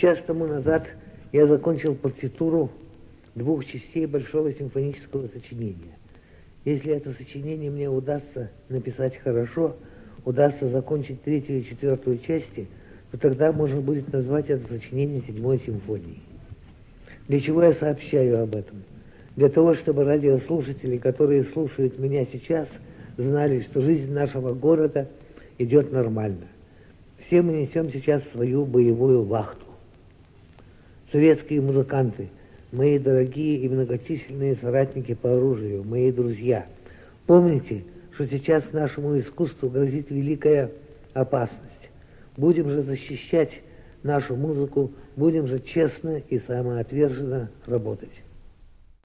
Час тому назад я закончил партитуру двух частей большого симфонического сочинения. Если это сочинение мне удастся написать хорошо, удастся закончить третью и четвертую части, то тогда можно будет назвать это сочинение седьмой симфонией. Для чего я сообщаю об этом? Для того, чтобы радиослушатели, которые слушают меня сейчас, знали, что жизнь нашего города идет нормально. Все мы несем сейчас свою боевую вахту. Советские музыканты, мои дорогие и многочисленные соратники по оружию, мои друзья, помните, что сейчас нашему искусству грозит великая опасность. Будем же защищать нашу музыку, будем же честно и самоотверженно работать.